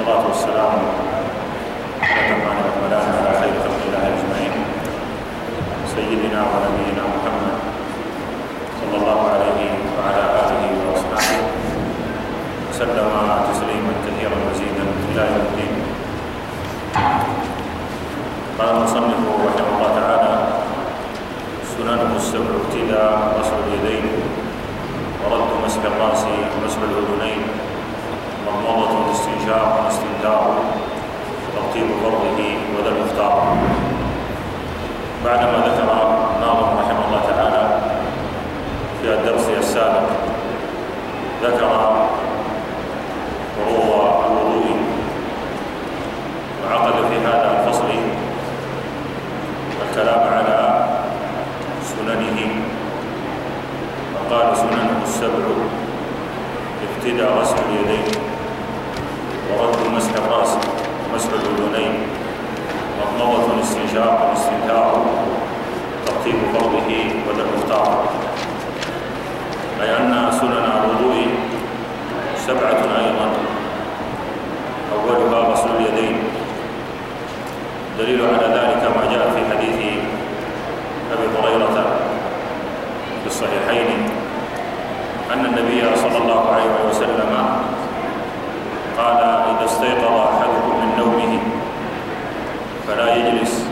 والصلاة والسلام على الرحمن الرحمن على خير خلق الله أجمعين. سيدنا ونبينا محمد صلى الله عليه وعلى آله وأصحابه وسلم تسليما كثيرا مزيدا إلى يوم الدين. قال المصنف رحمه الله تعالى سننه السبع ابتداء غسل اليدين ورد مسح الرأس ومسح الأذنين مضمضة واستنشاق واستنثار ترتيب فرضه وذا المختار. بعدما ذكر الناظم رحمه الله تعالى في الدرس السابق ذكر فروض الوضوء وعقد في هذا الفصل الكلام على سننه. فقال سننه السبع ابتدى غسل اليدين. مسح الراس ومسح الاذنين مضمضة استنشاق واستنثار ترتيب فرضه وذا المختار أي أن سنن الوضوء سبعة أيضا. أولها غسل اليدين. دليل على ذلك ما جاء في حديث أبي هريرة في الصحيحين. أن النبي صلى الله عليه وسلم قال إذا استيقظ أحدكم من نومه فلا يجلس.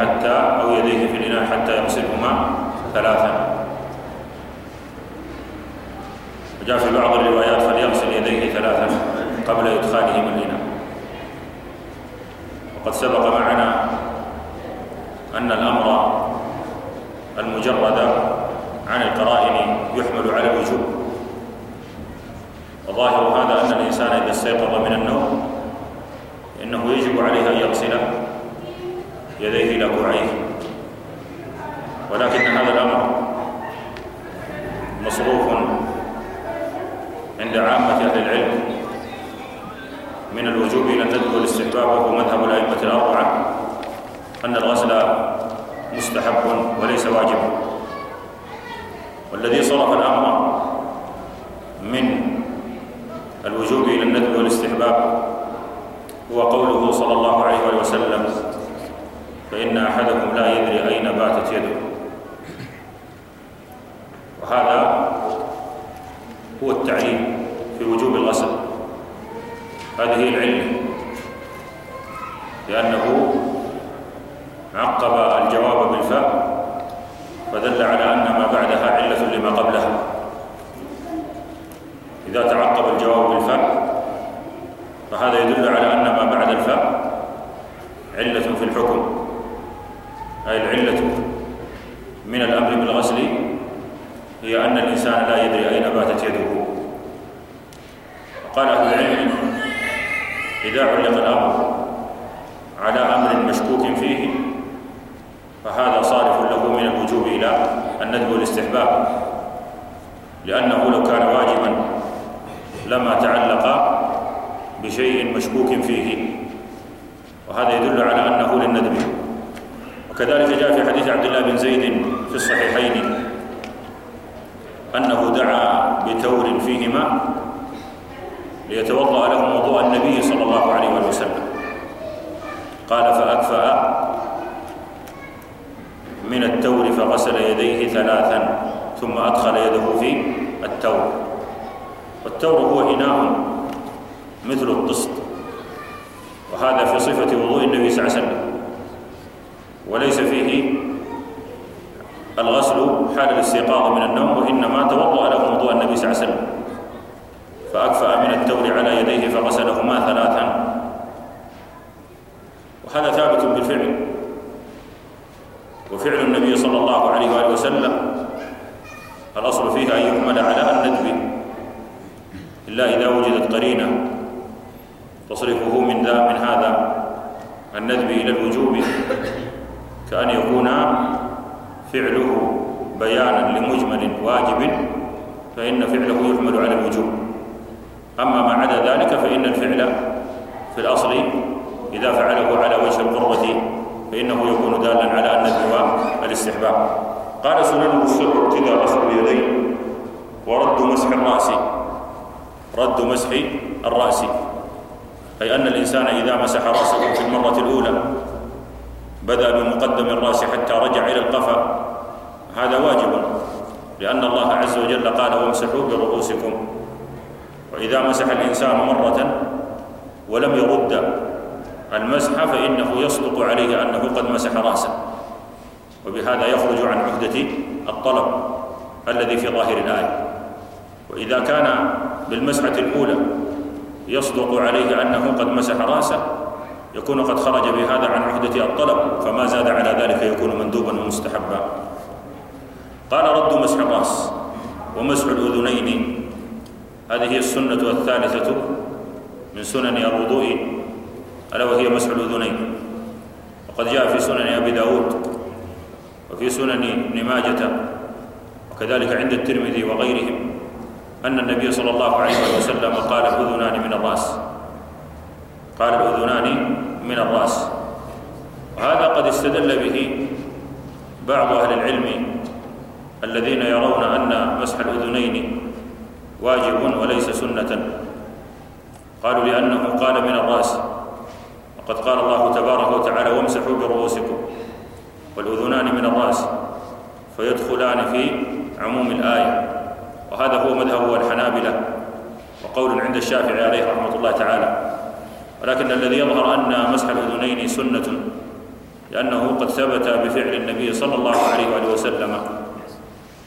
حتى أو يديه في الإناء حتى يغسلهما ثلاثا. وجاء في بعض الروايات فليغسل يديه ثلاثا قبل إدخاله من الإناء. وقد سبق معنا أن الأمر المجرد عن القرائن يحمل على الوجوب. وظاهر هذا أن الإنسان إذا استيقظ من النوم إنه يجب عليه أن يغسل يديه إلى كوعيه ولكن هذا الأمر مصروف عند عامة أهل العلم من الوجوب إلى الندب والاستحباب وهو مذهب الأئمة الأربعة أن الغسل مستحب وليس واجبا والذي صرف الأمر من الوجوب إلى الندب والاستحباب هو قوله صلى الله عليه وسلم فإن أحدكم لا يدري أين باتت يده. وهذا هو التعليم في وجوب الغسل هذه العلة لأنه عقب الجواب بالفاء فدل على أن ما بعدها علة لما قبلها. إذا تعقب الجواب بالفاء فهذا يدل على أن ما بعد الفاء علة في الحكم. أي العلة من الأمر بالغسل هي أن الإنسان لا يدري أين باتت يده. قال أهل العلم إذا علق الأمر على أمر مشكوك فيه فهذا صارف له من الوجوب إلى الندب والاستحباب لأنه لو كان واجبا لما تعلق بشيء مشكوك فيه. وهذا يدل على أنه للندب. وكذلك جاء في حديث عبد الله بن زيد في الصحيحين أنه دعا بتور فيه ماء ليتوضأ له وضوء النبي صلى الله عليه وسلم. قال فأكفأ من التور فغسل يديه ثلاثا ثم أدخل يده في التور. والتور هو إناء مثل الطست وهذا في صفة وضوء النبي صلى الله عليه وسلم. وليس فيه الغسل حال الاستيقاظ من النوم وإنما توضأ له وضوء النبي صلى الله عليه وسلم. فأكفأ من التور على يديه فغسلهما ثلاثا. وهذا ثابت بالفعل. وفعل النبي صلى الله عليه وآله وسلم. الأصل فيه أن يحمل على الندب إلا إذا وجدت قرينة تصرفه من ذا من هذا الندب إلى الوجوب. كأن يكون فعله بيانا لمجمل واجب فإن فعله يحمل على الوجوب. أما ما عدا ذلك فإن الفعل في الأصل إذا فعله على وجه القرة فإنه يكون دالا على الندب والاستحباب قال سنن السر ابتداء غسل اليدين ورد مسح الرأس. رد مسح الرأس. أي أن الإنسان إذا مسح رأسه في المرة الأولى بدأ بمقدم الرأس حتى رجع إلى القفا. هذا واجب لأن الله عز وجل قال وامسحوا برؤوسكم. وإذا مسح الإنسان مرة ولم يرد المسح فإنه يصدق عليه أنه قد مسح رأسه. وبهذا يخرج عن عهدة الطلب الذي في ظاهر الآية. وإذا كان بالمسحة الأولى يصدق عليه أنه قد مسح رأسه يكون قد خرج بهذا عن عهدة الطلب فما زاد على ذلك يكون مندوبا ومستحبا. قال رد مسح الرأس ومسح الأذنين. هذه هي السنة الثالثة من سنن الوضوء ألا وهي مسح الأذنين. وقد جاء في سنن أبي داود وفي سنن ابن ماجة وكذلك عند الترمذي وغيرهم أن النبي صلى الله عليه وسلم قال الأذنان من الرأس. قال الأذنان من الرأس. وهذا قد استدل به بعض أهل العلم الذين يرون أن مسح الأذنين واجب وليس سنة. قالوا لأنه قال من الرأس. وقد قال الله تبارك وتعالى وامسحوا برؤوسكم والأذنان من الرأس فيدخلان في عموم الآية. وهذا هو مذهب الحنابلة وقول عند الشافعي عليه رحمة الله تعالى. ولكن الذي يظهر أن مسح الأذنين سنة لأنه قد ثبت بفعل النبي صلى الله عليه وآله وسلم.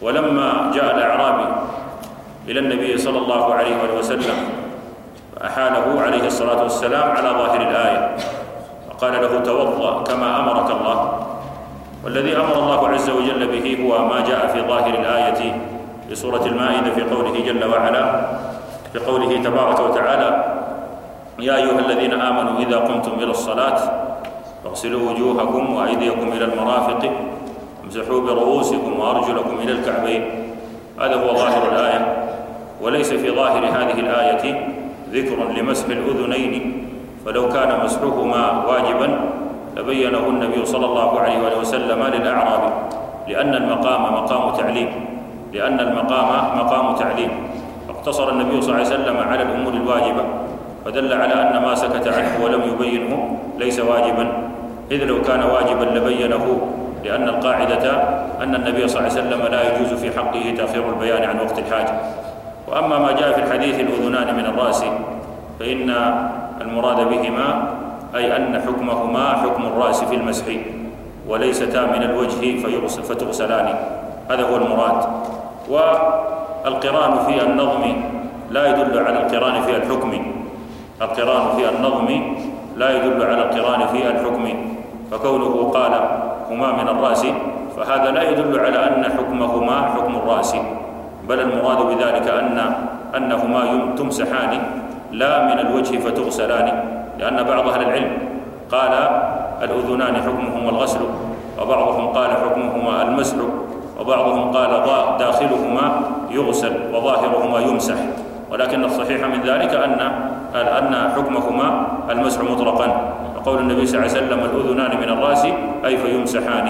ولما جاء الأعرابي إلى النبي صلى الله عليه وآله وسلم فأحاله عليه الصلاة والسلام على ظاهر الآية وقال له توضأ كما أمرك الله. والذي أمر الله عز وجل به هو ما جاء في ظاهر الآية في سورة المائدة في قوله جل وعلا في قوله تبارك وتعالى يا أيها الذين آمنوا إذا قمتم إلى الصلاة فاغسلوا وجوهكم وأيديكم إلى المرافق امسحوا برؤوسكم وأرجلكم إلى الكعبين. هذا هو ظاهر الآية وليس في ظاهر هذه الآية ذكر لمسح الأذنين. فلو كان مسحهما واجبا لبينه النبي صلى الله عليه وسلم للأعراب لأن المقام مقام تعليم لأن المقام مقام تعليم. اقتصر النبي صلى الله عليه وسلم على الأمور الواجبة. فدل على أن ما سكت عنه ولم يبينه ليس واجبا. إذ لو كان واجبا لبينه لأن القاعدة أن النبي صلى الله عليه وسلم لا يجوز في حقه تأخير البيان عن وقت الحاجة وأما ما جاء في الحديث الأذنان من الرأس فإن المراد بهما أي أن حكمهما حكم الرأس في المسح وليستا من الوجه فتغسلان هذا هو المراد. والقران في النظم لا يدل على القران في الحكم. القران في النظم لا يدل على القران في الحكم. فكونه قال هما من الرأس. فهذا لا يدل على أن حكمهما حكم الرأس. بل المراد بذلك أن أنهما تمسحان لا من الوجه فتغسلان لأن بعض أهل العلم قال الأذنان حكمهما الغسل. وبعضهم قال حكمهما المسح. وبعضهم قال داخلهما يغسل وظاهرهما يمسح. ولكن الصحيح من ذلك أن أن حكمهما المسح مطلقا. وقول النبي صلى الله عليه وسلم الأذنان من الرأس أي فيمسحان.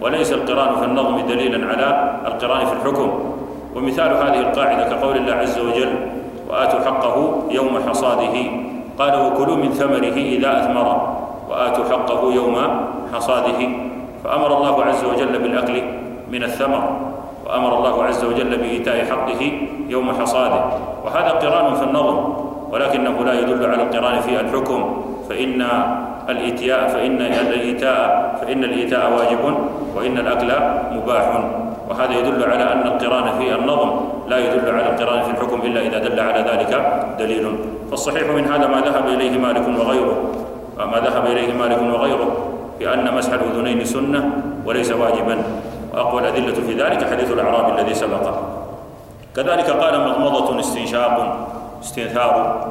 وليس القران في النظم دليلا على القران في الحكم. ومثال هذه القاعدة كقول الله عز وجل وآتوا حقه يوم حصاده قال وكلوا من ثمره إذا أثمر وآتوا حقه يوم حصاده فأمر الله عز وجل بالأكل من الثمر. وأمر الله عز وجل بإيتاء حقه يوم حصاده. وهذا قران في النظم ولكنه لا يدل على القران في الحكم. فإن الإيتاء فإن الإيتاء فإن الإيتاء واجب وإن الأكل مباح. وهذا يدل على أن القران في النظم لا يدل على القران في الحكم إلا إذا دل على ذلك دليل. فالصحيح من هذا ما ذهب إليه مالك وغيره ما ذهب إليه مالك وغيره بأن مسح الأذنين سنة وليس واجبا. وأقوى الأدلة في ذلك حديث الأعراب الذي سبق. كذلك قال مضمضة استنشاق استنثار.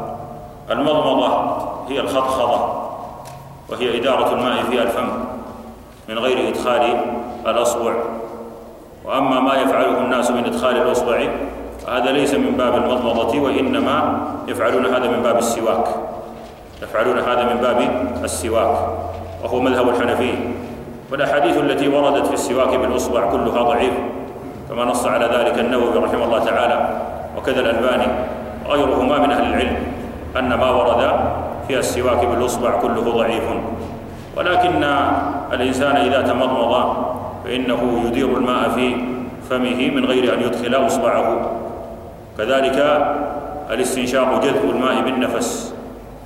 المضمضة هي الخضخضة وهي إدارة الماء في الفم من غير إدخال الأصبع. وأما ما يفعله الناس من إدخال الأصبع فهذا ليس من باب المضمضة وإنما يفعلون هذا من باب السواك. يفعلون هذا من باب السواك وهو مذهب الحنفية. والأحاديث التي وردت في السواك بالأصبع كلها ضعيف كما نص على ذلك النووي رحمه الله تعالى وكذا الألباني وغيرهما من أهل العلم أن ما ورد في السواك بالأصبع كله ضعيف. ولكن الإنسان إذا تمضمض فإنه يدير الماء في فمه من غير أن يدخل إصبعه. كذلك الاستنشاق جذب الماء بالنفس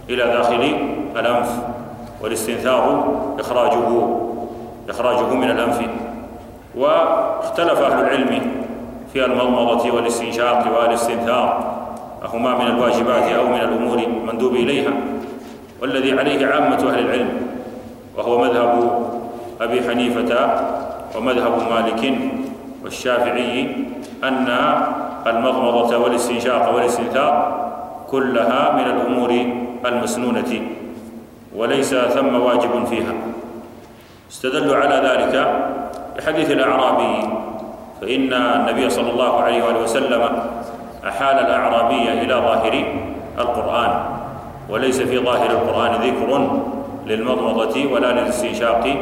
إلى داخل الأنف والاستنثار إخراجه. إخراجه من الأنف. واختلف أهل العلم في المضمضة والاستنشاق والاستنثار. أهما من الواجبات أو من الأمور مندوب إليها. والذي عليه عامة أهل العلم وهو مذهب أبي حنيفة ومذهب مالك والشافعي أن المضمضة والاستنشاق والاستنثار كلها من الأمور المسنونة وليس ثم واجب فيها. استدلوا على ذلك بحديث الأعرابي فإن النبي صلى الله عليه وآله وسلم أحال الأعرابي إلى ظاهر القرآن وليس في ظاهر القرآن ذكر للمضمضة ولا للاستنشاق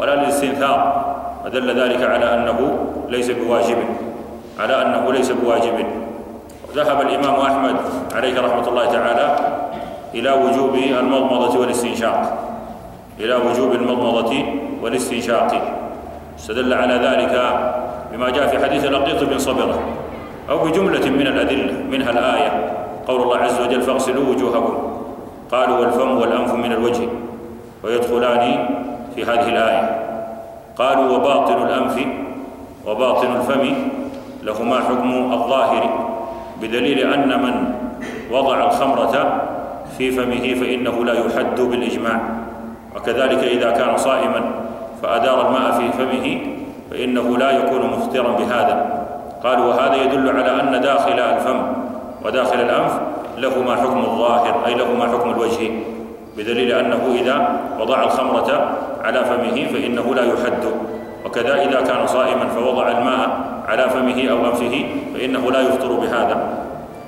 ولا للاستنثار فدل ذلك على أنه ليس بواجب على أنه ليس بواجب. ذهب الإمام أحمد عليه رحمة الله تعالى إلى وجوب المضمضة والاستنشاق. إلى وجوب المضمضة والاستنشاق. استدل على ذلك بما جاء في حديث لقيط بن صبرة أو بجملة من الأدلة منها الآية قول الله عز وجل فاغسلوا وجوهكم. قالوا والفم والأنف من الوجه ويدخلان في هذه الآية. قالوا وباطن الأنف وباطن الفم لهما حكم الظاهر بدليل أن من وضع الخمرة في فمه فإنه لا يحد بالإجماع. وكذلك إذا كان صائما فأدار الماء في فمه فإنه لا يكون مفطرا بهذا. قالوا وهذا يدل على أن داخل الفم وداخل الأنف لهما حكم الظاهر أي لهما حكم الوجه بدليل أنه إذا وضع الخمرة على فمه فإنه لا يحد. وكذا إذا كان صائما فوضع الماء على فمه أو أنفه فإنه لا يفطر بهذا.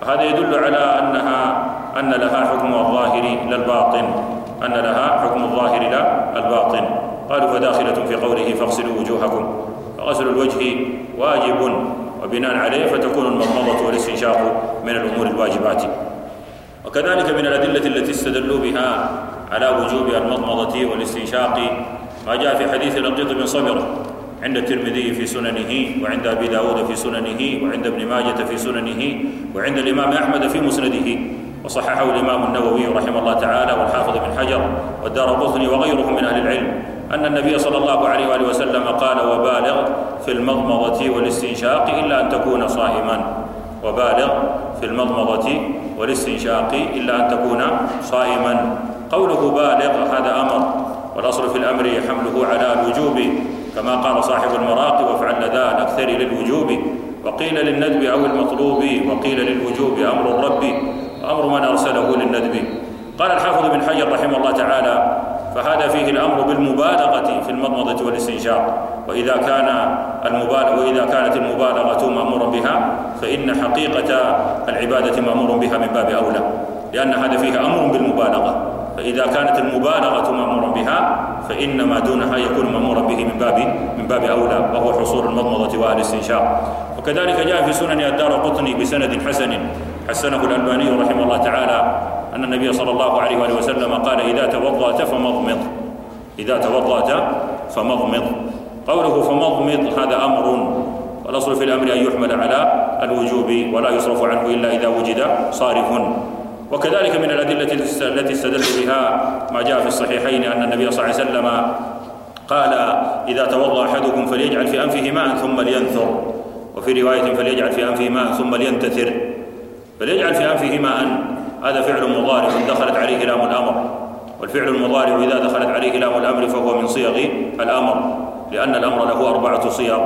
وهذا يدل على أنها أن لها حكم الظاهر لا الباطن. أن لها حكم الظاهر لا الباطن. قالوا فداخلة في قوله فاغسلوا وجوهكم. فغسل الوجه واجب وبناء عليه فتكون المضمضة والاستنشاق من الأمور الواجبات. وكذلك من الأدلة التي استدلوا بها على وجوب المضمضة والاستنشاق ما جاء في حديث لقيط بن صبرة عند الترمذي في سننه وعند أبي داود في سننه وعند ابن ماجة في سننه وعند الإمام أحمد في مسنده. وصححه الإمام النووي رحمه الله تعالى والحافظ بن حجر والدار قطني وغيرهم من أهل العلم أن النبي صلى الله عليه وآله وسلم قال وبالغ في المضمضة والاستنشاق إلا أن تكون صائما. وبالغ في المضمضة والاستنشاق إلا أن تكون صائما. قوله بالغ هذا أمر والأصل في الأمر حمله على الوجوب كما قال صاحب المراقي وافعل لدى الأكثر للوجوب. وقيل للندب أو المطلوب وقيل للوجوب أمر الرب. وأمر من أرسله للندب قال الحافظ بن حجر رحمه الله تعالى فهذا فيه الأمر بالمبالغة في المضمضة والاستنشاق. وإذا كان المبالغ وإذا كانت المبالغة مأمورا بها فإن حقيقة العبادة مأمور بها من باب أولى. لأن هذا فيه أمر بالمبالغة. فإذا كانت المبالغة مأمورا بها فإن ما دونها يكون مأمورا به من باب من باب أولى وهو حصول المضمضة والاستنشاق. وكذلك جاء في سنن الدار قطني بسند حسن حسنه الألباني رحمه الله تعالى أن النبي صلى الله عليه وآله وسلم قال إذا توضأت فمضمض. إذا توضأت فمضمض. قوله فمضمض هذا أمر. والأصل في الأمر أن يحمل على الوجوب ولا يصرف عنه إلا إذا وجد صارف. وكذلك من الأدلة التي استدل بها ما جاء في الصحيحين أن النبي صلى الله عليه وسلم قال إذا توضأ أحدكم فليجعل في أنفه ماء ثم لينثر. وفي رواية فليجعل في أنفه ماء ثم لينتثر. فليجعل في أنفه ماء هذا فعل مضارع دخلت عليه لام الأمر. والفعل المضارع إذا دخلت عليه لام الأمر فهو من صيغ الأمر لأن الأمر له أربعة صيغ.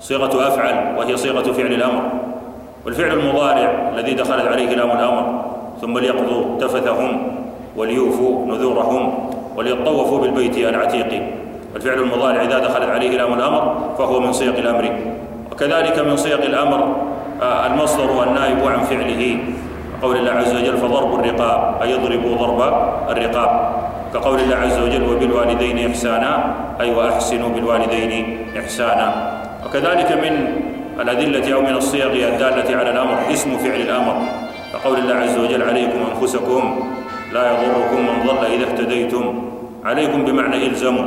صيغة أفعل وهي صيغة فعل الأمر. والفعل المضارع الذي دخلت عليه لام الأمر ثم ليقضوا تفثهم وليوفوا نذورهم وليطوفوا بالبيت العتيق الفعل المضارع إذا دخلت عليه لام الأمر فهو من صيغ الأمر. وكذلك من صيغ الأمر المصدر والنائب عن فعله. قول الله عز وجل فضرب الرقاب. أي يضربوا ضرب الرقاب. كقول الله عز وجل وبالوالدين إحسانا. أي وأحسنوا بالوالدين إحسانا. وكذلك من الأدلة أو من الصيغ الدالة على الأمر اسم فعل الأمر. كقول الله عز وجل عليكم أنفسكم لا يضركم من ضل إذا اهتديتم. عليكم بمعنى إلزموا.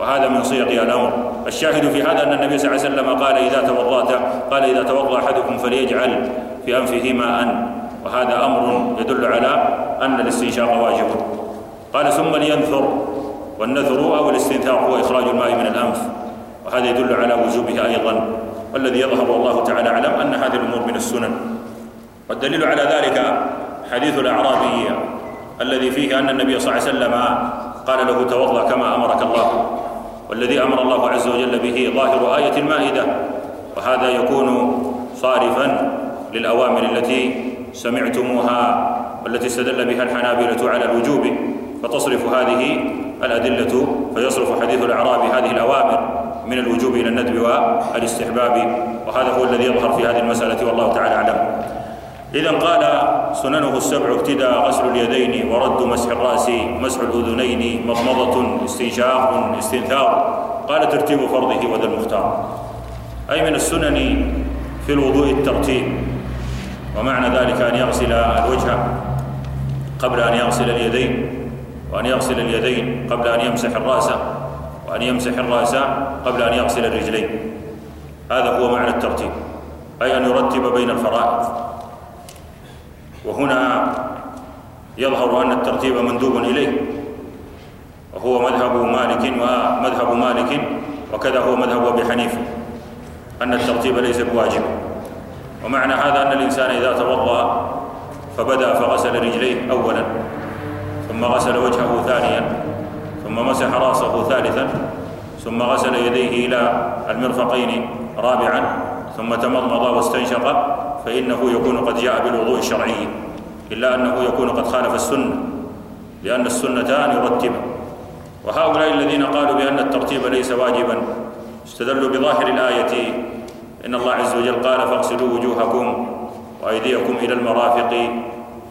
وهذا من صيغ الأمر. الشاهد في هذا أن النبي صلى الله عليه وسلم قال إذا توضأت قال إذا توضأ أحدكم فليجعل في أنفه ماء وهذا أمر يدل على أن الاستنشاق واجب. قال ثم لينثر والنثر أو الاستنثار هو إخراج الماء من الأنف. وهذا يدل على وجوبه أيضا. والذي يظهر والله تعالى أعلم أن هذه الأمور من السنن. والدليل على ذلك حديث الأعرابي الذي فيه أن النبي صلى الله عليه وسلم قال له توضأ كما أمرك الله. والذي أمر الله عز وجل به ظاهر آية المائدة وهذا يكون صارفا للأوامر التي سمعتموها والتي استدل بها الحنابلة على الوجوب فتصرف هذه الأدلة فيصرف حديث الأعراب هذه الأوامر من الوجوب إلى الندب والاستحباب وهذا هو الذي يظهر في هذه المسألة والله تعالى أعلم. إذا قال سننه السبع ابتداء غسل اليدين ورد مسح الرأس مسح الأذنين مضمضة استنشاق استنثار. قال ترتيب فرضه وذا المختار. أي من السنن في الوضوء الترتيب. ومعنى ذلك أن يغسل الوجه قبل أن يغسل اليدين وأن يغسل اليدين قبل أن يمسح الرأس وأن يمسح الرأس قبل أن يغسل الرجلين. هذا هو معنى الترتيب. أي أن يرتب بين الفرائض. وهنا يظهر أن الترتيب مندوب إليه. وهو مذهب مالك ومذهب مالك وكذا هو مذهب أبي حنيفة أن الترتيب ليس بواجب. ومعنى هذا أن الإنسان إذا توضأ فبدأ فغسل رجليه أولا ثم غسل وجهه ثانيا ثم مسح رأسه ثالثا ثم غسل يديه إلى المرفقين رابعا ثم تمضمض واستنشق فإنه يكون قد جاء بالوضوء الشرعي إلا أنه يكون قد خالف السنة لأن السنة أن يرتب وهؤلاء الذين قالوا بأن الترتيب ليس واجبا استدلوا بظاهر الآية إن الله عز وجل قال فاغسلوا وجوهكم وأيديكم إلى المرافق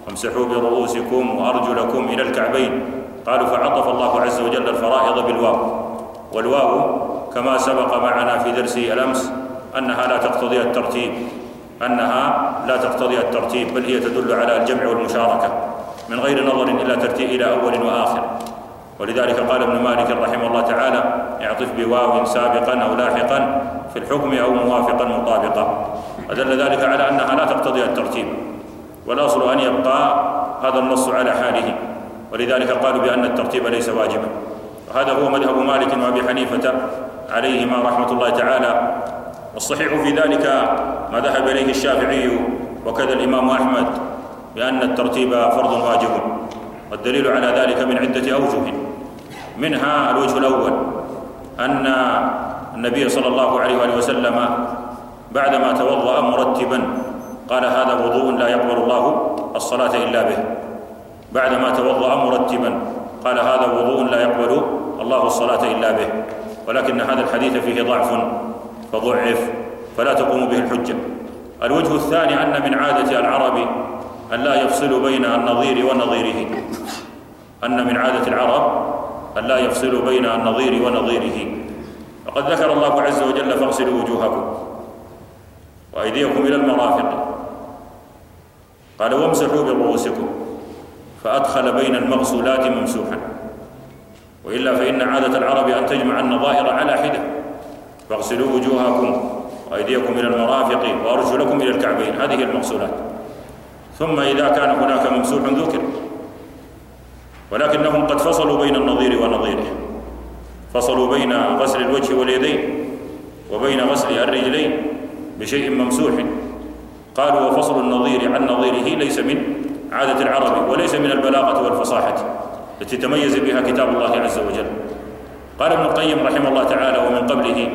وامسحوا برؤوسكم وأرجلكم إلى الكعبين قالوا فعطف الله عز وجل الفرائض بالواو والواو كما سبق معنا في درس الأمس أنها لا تقتضي الترتيب أنها لا تقتضي الترتيب بل هي تدل على الجمع والمشاركة من غير نظر إلى ترتيب إلى أول وآخر. ولذلك قال ابن مالك رحمه الله تعالى اعطف بواو سابقا أو لاحقا في الحكم أو موافقا مطابقا ودل ذلك على أنها لا تقتضي الترتيب والأصل أن يبقى هذا النص على حاله. ولذلك قالوا بأن الترتيب ليس واجبا. وهذا هو مذهب مالك وأبي حنيفة عليهما رحمة الله تعالى. والصحيح في ذلك ما ذهب إليه الشافعي وكذا الإمام أحمد بأن الترتيب فرض واجب والدليل على ذلك من عدة أوجه. منها الوجه الأول أن النبي صلى الله عليه وآله وسلم بعدما توضأ مرتبا قال هذا وضوء لا يقبل الله الصلاة إلا به. بعدما توضأ مرتبا قال هذا وضوء لا يقبل الله الصلاة إلا به. ولكن هذا الحديث فيه ضعف. فضعف فلا تقوم به الحجة. الوجه الثاني أن من عادة العرب أن لا يفصل بين النظير ونظيره. أن من عادة العرب أن لا يفصل بين النظير ونظيره. وقد ذكر الله عز وجل فاغسلوا وجوهكم وأيديكم إلى المرافق. قال وامسحوا برؤوسكم فأدخل بين المغسولات ممسوحا. وإلا فإن عادة العرب أن تجمع النظائر على حدة. فاغسلوا وجوهكم وأيديكم إلى المرافق وأرجلكم إلى الكعبين. هذه المغسولات ثم إذا كان هناك ممسوح ذكر ولكنهم قد فصلوا بين النظير ونظيره. فصلوا بين غسل الوجه واليدين وبين غسل الرجلين بشيء ممسوح. قالوا وفصل النظير عن نظيره ليس من عادة العرب وليس من البلاغة والفصاحة التي تميز بها كتاب الله عز وجل. قال ابن القيم رحمه الله تعالى ومن قبله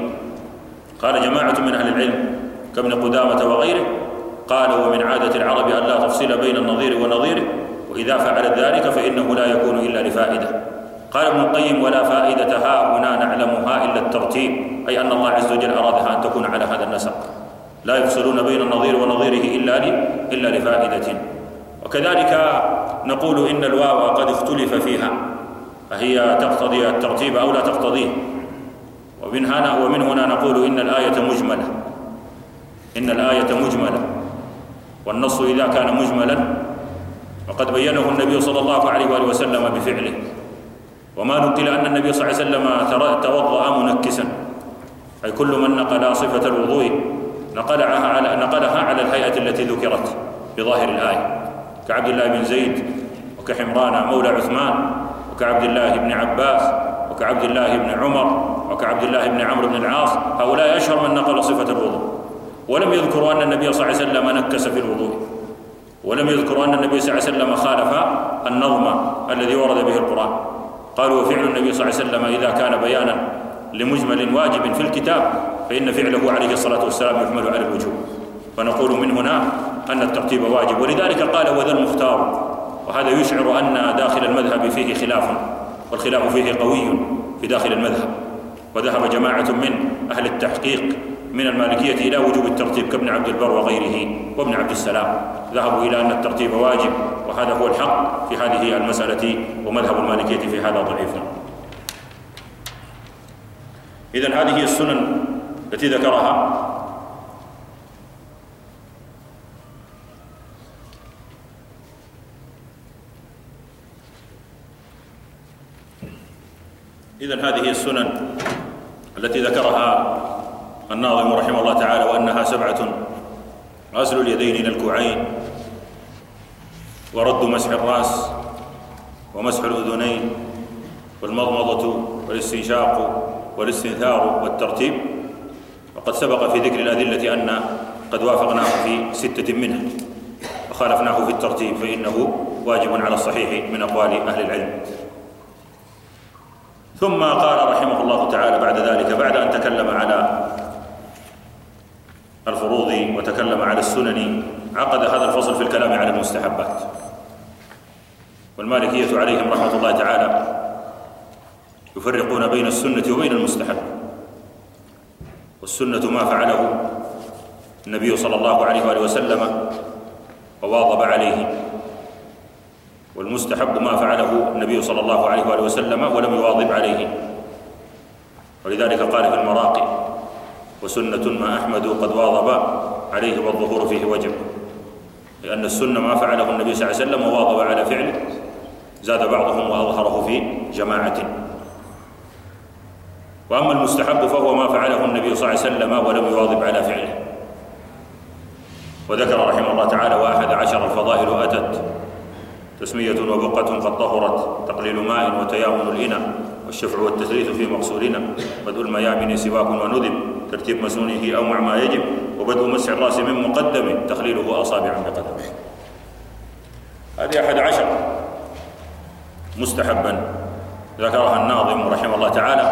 قال جماعة من أهل العلم كابن قدامة وغيره قال ومن عادة العرب أن لا تفصل بين النظير ونظيره وإذا فعلت ذلك فإنه لا يكون إلا لفائدة. قال ابن القيم ولا فائدة ها هنا نعلمها إلا الترتيب أي أن الله عز وجل أرادها أن تكون على هذا النسق. لا يفصلون بين النظير ونظيره إلا إلا لفائدة. وكذلك نقول إن الواو قد اختلف فيها. فهي تقتضي الترتيب أو لا تقتضيه. ومن هنا ومن هنا نقول إن الآية مجملة. إن الآية مجملة. والنص إذا كان مجملا وقد بينه النبي صلى الله عليه وآله وسلم بفعله. وما نقل أن النبي صلى الله عليه وسلم توضأ منكسا. أي كل من نقل صفة الوضوء نقلها على نقلها على الهيئة التي ذكرت بظاهر الآية. كعبد الله بن زيد وكحمران مولى عثمان وكعبد الله بن عباس وكعبد الله بن عمر وكعبد الله بن عمرو بن العاص هؤلاء أشهر من نقل صفة الوضوء. ولم يذكروا أن النبي صلى الله عليه وسلم نكس في الوضوء. ولم يذكروا أن النبي صلى الله عليه وسلم خالف النظم الذي ورد به القرآن. قالوا وفعل النبي صلى الله عليه وسلم إذا كان بيانا لمجمل واجب في الكتاب فإن فعله عليه الصلاة والسلام يحمل على الوجوب. فنقول من هنا أن الترتيب واجب. ولذلك قال وذا المختار وهذا يشعر أن داخل المذهب فيه خلاف والخلاف فيه قوي في داخل المذهب. وذهب جماعة من أهل التحقيق من المالكية إلى وجوب الترتيب كابن عبد البر وغيره وابن عبد السلام. ذهبوا إلى أن الترتيب واجب وهذا هو الحق في هذه المسألة ومذهب المالكية في هذا ضعيف. إذا هذه السنن التي ذكرها. إذا هذه السنن التي ذكرها الناظم رحمه الله تعالى وأنها سبعة غسل اليدين إلى الكوعين ورد مسح الرأس ومسح الأذنين والمضمضة والاستنشاق والاستنثار والترتيب. وقد سبق في ذكر الأدلة أن قد وافقناه في ستة منها وخالفناه في الترتيب فإنه واجب على الصحيح من أقوال أهل العلم. ثم قال رحمه الله تعالى بعد ذلك بعد أن تكلم على الفروض وتكلم على السنن عقد هذا الفصل في الكلام على المستحبات. والمالكية عليهم رحمة الله تعالى يفرقون بين السنة وبين المستحب. والسنة ما فعله النبي صلى الله عليه وآله وسلم وواظب عليه. والمستحب ما فعله النبي صلى الله عليه وآله وسلم ولم يواظب عليه. ولذلك قال في المراقي وسنة ما أحمد قد واظب عليه والظهور فيه وجب. لأن السنة ما فعله النبي صلى الله عليه وسلم وواظب على فعله زاد بعضهم وأظهره في جماعة. وأما المستحب فهو ما فعله النبي صلى الله عليه وسلم ولم يواظب على فعله. وذكر رحمه الله تعالى وأحد عشر الفضائل أتت تسمية وبقة قد طهرت تقليل ماء وتيامن الإنى والشفع والتثليث في مقصورنا بدء الميامن سواك وندب ترتيب مسنونه أو مع ما يجب وبدء مسح الرأس من مقدمه تخليله أصابعا بقدمه هذه أحد عشر. مستحبا. ذكرها الناظم رحمه الله تعالى.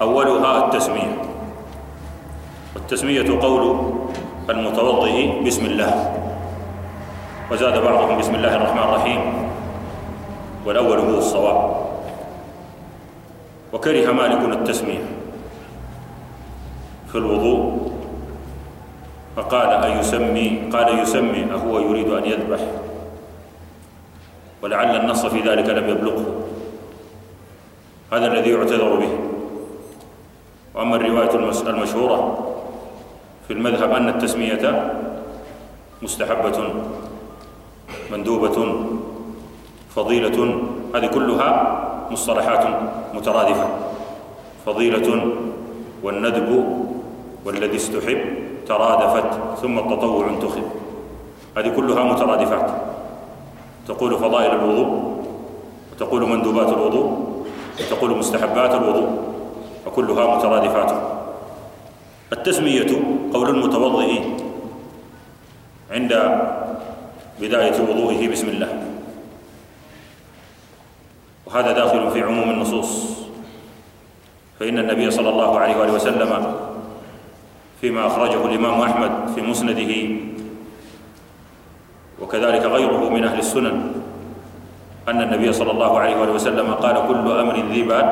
أولها التسمية. والتسمية قول المتوضئ بسم الله. وزاد بعضهم بسم الله الرحمن الرحيم. والأول هو الصواب. وكره مالك التسمية في الوضوء. فقال أيسمي قال يسمي أهو يريد أن يذبح. ولعل النص في ذلك لم يبلغه. هذا الذي يعتذر به. وأما الرواية المشهورة في المذهب أن التسمية مستحبة. مندوبة فضيلة هذه كلها مصطلحات مترادفة. فضيلة والندب والذي استحب ترادفت ثم التطوع انتخب. هذه كلها مترادفات. تقول فضائل الوضوء وتقول مندوبات الوضوء وتقول مستحبات الوضوء وكلها مترادفات. التسمية قول المتوضئ عند بداية وضوئه بسم الله. وهذا داخل في عموم النصوص. فإن النبي صلى الله عليه وآله وسلم فيما أخرجه الإمام أحمد في مسنده وكذلك غيره من أهل السنن أن النبي صلى الله عليه وآله وسلم قال كل أمر ذي بال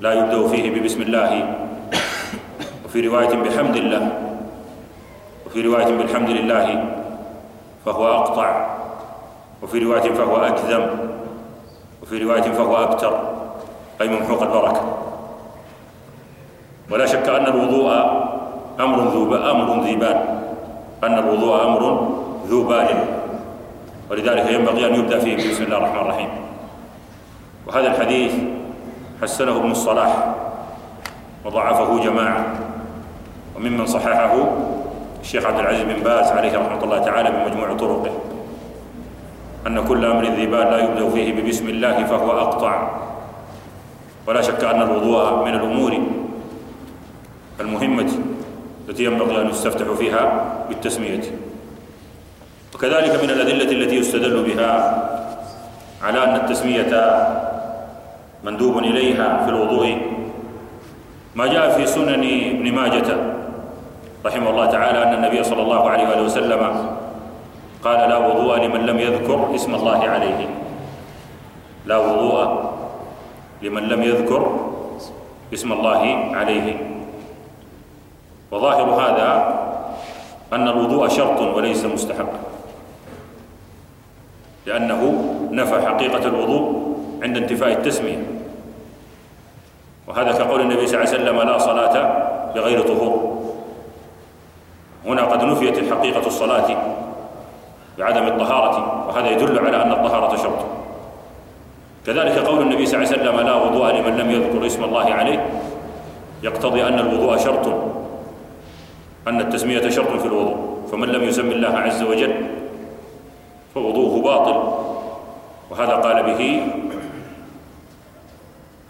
لا يبدأ فيه ببسم الله. وفي رواية بحمد الله وفي رواية بالحمد لله فهو أقطع وفي رواية فهو أكذم وفي رواية فهو أبتر أي ممحوق البركة. ولا شك أن الوضوء أمر ذو أمر ذي بال أن الوضوء أمر ذو بال ولذلك ينبغي أن يبدأ فيه بسم الله الرحمن الرحيم. وهذا الحديث حسنه ابن الصلاح وضعفه جماعة وممن صححه الشيخ عبد العزيز بن باز عليه رحمة الله تعالى بمجموع طرقه. أن كل أمر ذي بال لا يبدأ فيه ببسم الله فهو أقطع. ولا شك أن الوضوء من الأمور المهمة التي ينبغي أن يستفتح فيها بالتسمية. وكذلك من الأدلة التي يستدل بها على أن التسمية مندوب إليها في الوضوء ما جاء في سنن ابن ماجة. رحمه الله تعالى أن النبي صلى الله عليه وآله وسلم قال لا وضوء لمن لم يذكر اسم الله عليه. لا وضوء لمن لم يذكر اسم الله عليه. وظاهر هذا أن الوضوء شرط وليس مستحقا لأنه نفى حقيقة الوضوء عند انتفاء التسمية. وهذا كقول النبي صلى الله عليه وسلم لا صلاة بغير طهور. هنا قد نفيت الحقيقة الصلاة بعدم الطهارة وهذا يدل على أن الطهارة شرط. كذلك قول النبي صلى الله عليه وسلم لا وضوء لمن لم يذكر اسم الله عليه. يقتضي أن الوضوء شرط أن التسمية شرط في الوضوء. فمن لم يسمي الله عز وجل فوضوءه باطل. وهذا قال به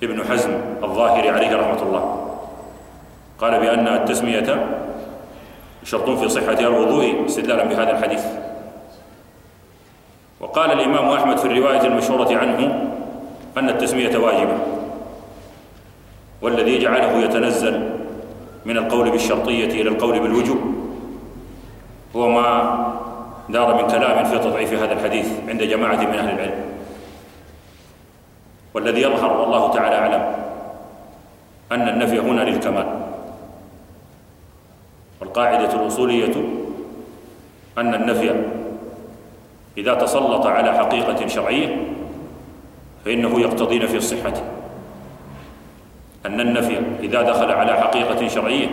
ابن حزم الظاهري عليه رحمة الله. قال بأن التسمية شرط في صحة الوضوء استدلالا بهذا الحديث. وقال الإمام أحمد في الرواية المشهورة عنه أن التسمية واجبة والذي جعله يتنزل من القول بالشرطية إلى القول بالوجوب هو ما دار من كلام في تضعيف هذا الحديث عند جماعة من أهل العلم. والذي يظهر والله تعالى أعلم أن النفي هنا للكمال. والقاعدة الأصولية أن النفي إذا تسلط على حقيقة شرعية فإنه يقتضي نفي الصحة. أن النفي إذا دخل على حقيقة شرعية